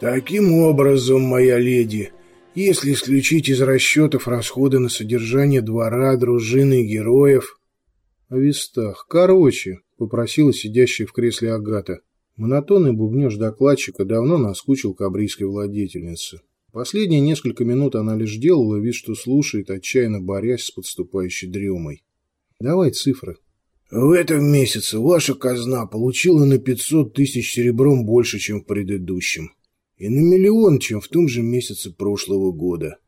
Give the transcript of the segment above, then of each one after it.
Таким образом, моя леди, если исключить из расчетов расходы на содержание двора, дружины и героев... О вестах. Короче, попросила сидящая в кресле Агата. Монотонный бубнеж докладчика давно наскучил кабрийской владетельнице. Последние несколько минут она лишь делала вид, что слушает, отчаянно борясь с подступающей дремой. «Давай цифры». «В этом месяце ваша казна получила на 500 тысяч серебром больше, чем в предыдущем, и на миллион, чем в том же месяце прошлого года».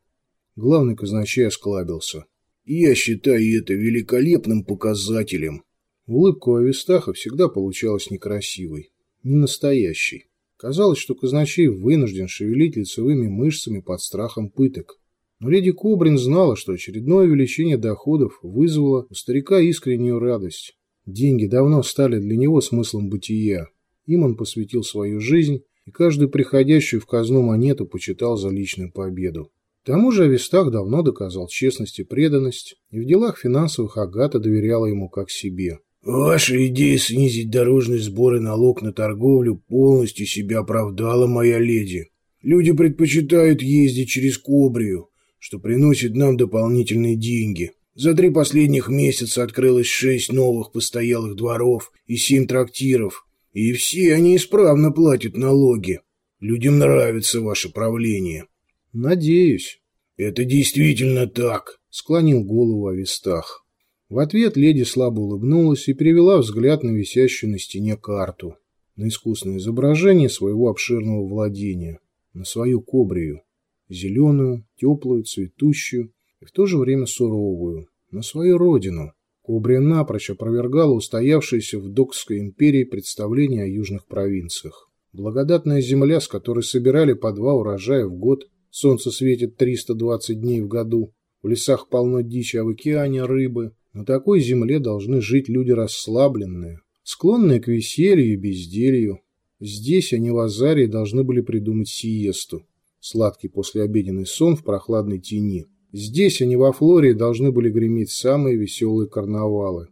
Главный казначей осклабился. «Я считаю это великолепным показателем». Улыбка у Авистаха всегда получалась некрасивой не настоящий. Казалось, что казначей вынужден шевелить лицевыми мышцами под страхом пыток. Но леди Кобрин знала, что очередное увеличение доходов вызвало у старика искреннюю радость. Деньги давно стали для него смыслом бытия. Им он посвятил свою жизнь, и каждую приходящую в казну монету почитал за личную победу. К тому же Авистах давно доказал честность и преданность, и в делах финансовых Агата доверяла ему как себе. Ваша идея снизить дорожный сбор и налог на торговлю полностью себя оправдала, моя леди. Люди предпочитают ездить через Кобрию, что приносит нам дополнительные деньги. За три последних месяца открылось шесть новых постоялых дворов и семь трактиров, и все они исправно платят налоги. Людям нравится ваше правление. Надеюсь. Это действительно так, склонил голову Авистах. В ответ леди слабо улыбнулась и перевела взгляд на висящую на стене карту, на искусное изображение своего обширного владения, на свою кобрию, зеленую, теплую, цветущую и в то же время суровую, на свою родину. Кобрия напрочь опровергала устоявшееся в Докской империи представление о южных провинциях. Благодатная земля, с которой собирали по два урожая в год, солнце светит 320 дней в году, в лесах полно дичи, а в океане рыбы – на такой земле должны жить люди расслабленные, склонные к веселью и безделью. Здесь они в Азарии должны были придумать сиесту, сладкий послеобеденный сон в прохладной тени. Здесь они во Флории должны были греметь самые веселые карнавалы.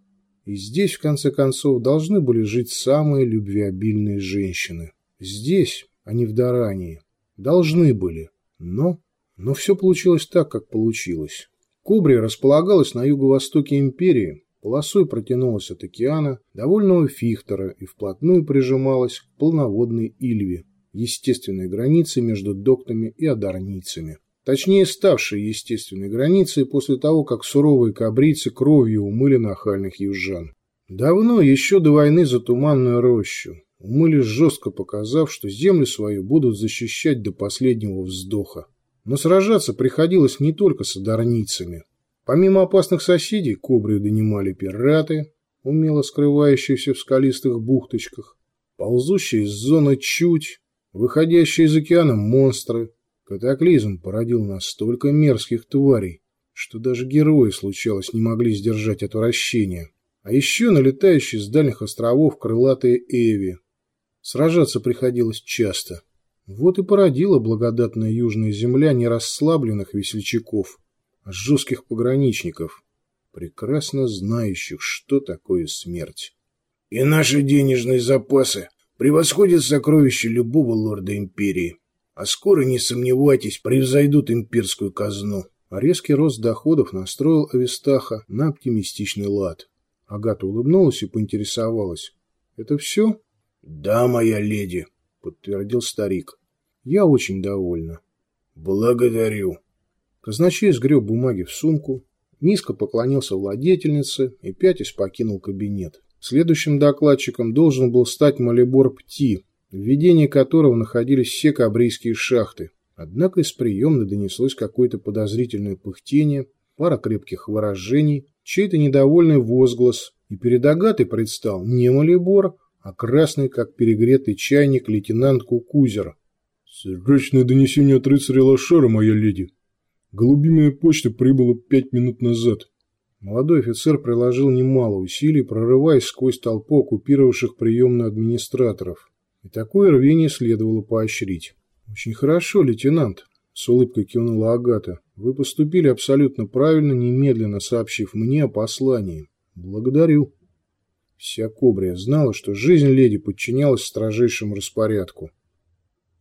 И здесь, в конце концов, должны были жить самые любвеобильные женщины. Здесь, а не в Дарании. Должны были. Но... Но все получилось так, как получилось. Кубрия располагалась на юго-востоке империи, полосой протянулась от океана довольного Фихтера и вплотную прижималась к полноводной Ильве, естественной границе между доктами и одарницами. Точнее, ставшей естественной границей после того, как суровые кабрицы кровью умыли нахальных южан. Давно, еще до войны за Туманную рощу, умыли жестко показав, что землю свою будут защищать до последнего вздоха. Но сражаться приходилось не только с одарницами. Помимо опасных соседей, кобры донимали пираты, умело скрывающиеся в скалистых бухточках, ползущие из зоны чуть, выходящие из океана монстры. Катаклизм породил настолько мерзких тварей, что даже герои, случалось, не могли сдержать отвращения. А еще налетающие с дальних островов крылатые Эви. Сражаться приходилось часто. Вот и породила благодатная южная земля не расслабленных весельчаков, а жестких пограничников, прекрасно знающих, что такое смерть. И наши денежные запасы превосходят сокровища любого лорда империи, а скоро, не сомневайтесь, превзойдут имперскую казну. А резкий рост доходов настроил Авистаха на оптимистичный лад. Агата улыбнулась и поинтересовалась. «Это все?» «Да, моя леди», — подтвердил старик. «Я очень довольна». «Благодарю». Казначей сгреб бумаги в сумку, низко поклонился владетельнице и пятясь покинул кабинет. Следующим докладчиком должен был стать Малибор Пти, в ведении которого находились все кабрийские шахты. Однако из приемной донеслось какое-то подозрительное пыхтение, пара крепких выражений, чей-то недовольный возглас, и перед Агатой предстал не Малибор, а красный, как перегретый чайник, лейтенант Кукузер. «Срочное донесение от рыцаря Лошара, моя леди. Голубиная почта прибыла пять минут назад». Молодой офицер приложил немало усилий, прорываясь сквозь толпу оккупировавших приемную администраторов. И такое рвение следовало поощрить. «Очень хорошо, лейтенант», — с улыбкой кивнула Агата. «Вы поступили абсолютно правильно, немедленно сообщив мне о послании. Благодарю». Вся Кобрия знала, что жизнь леди подчинялась строжайшему распорядку.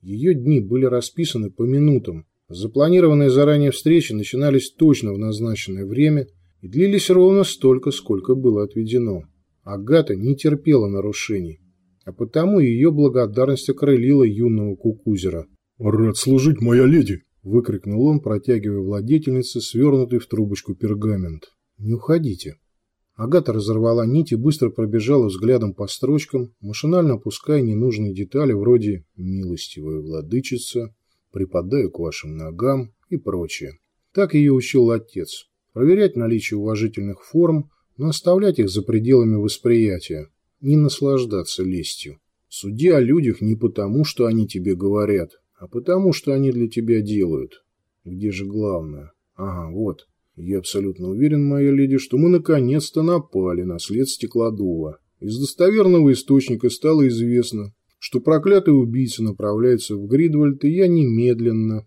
Ее дни были расписаны по минутам. Запланированные заранее встречи начинались точно в назначенное время и длились ровно столько, сколько было отведено. Агата не терпела нарушений, а потому ее благодарность окрылила юного кукузера. «Рад служить, моя леди!» – выкрикнул он, протягивая владетельнице свернутый в трубочку пергамент. «Не уходите!» Агата разорвала нить и быстро пробежала взглядом по строчкам, машинально опуская ненужные детали вроде «милостивая владычица», «припадаю к вашим ногам» и прочее. Так ее учил отец. Проверять наличие уважительных форм, но оставлять их за пределами восприятия, не наслаждаться лестью. Суди о людях не потому, что они тебе говорят, а потому, что они для тебя делают. Где же главное? Ага, вот. Я абсолютно уверен, моя леди, что мы наконец-то напали на след Стеклодува. Из достоверного источника стало известно, что проклятый убийца направляется в Гридвальд, и я немедленно...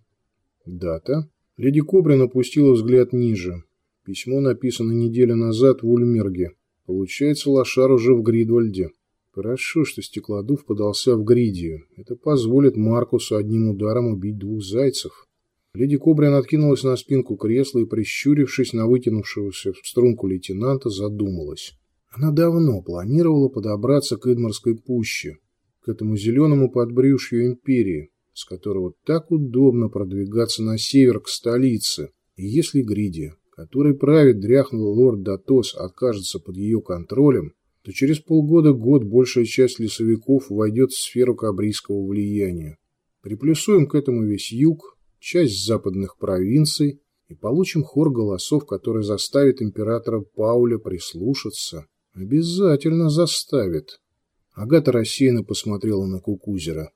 Дата? Леди Кобрин опустила взгляд ниже. Письмо написано неделю назад в Ульмерге. Получается, лошар уже в Гридвальде. Хорошо, что Стеклодув подался в Гридию. Это позволит Маркусу одним ударом убить двух зайцев. Леди Кобрин откинулась на спинку кресла и, прищурившись на вытянувшегося в струнку лейтенанта, задумалась. Она давно планировала подобраться к Идморской пуще, к этому зеленому подбрюшью империи, с которого так удобно продвигаться на север к столице. Если Гридия, который правит дряхлый лорд Датос, окажется под ее контролем, то через полгода-год большая часть лесовиков войдет в сферу кабрийского влияния. Приплюсуем к этому весь юг, часть западных провинций и получим хор голосов, который заставит императора Пауля прислушаться. Обязательно заставит. Агата рассеянно посмотрела на Кукузера.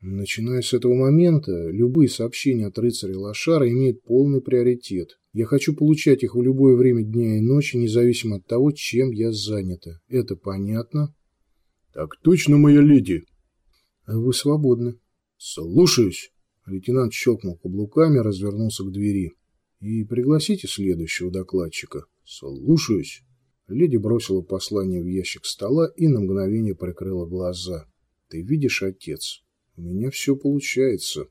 Начиная с этого момента, любые сообщения от рыцаря Лошара имеют полный приоритет. Я хочу получать их в любое время дня и ночи, независимо от того, чем я занята. Это понятно? Так точно, моя леди. Вы свободны. Слушаюсь. Лейтенант щелкнул каблуками, развернулся к двери. И пригласите следующего докладчика. Слушаюсь. Леди бросила послание в ящик стола и на мгновение прикрыла глаза. Ты видишь, отец, у меня все получается.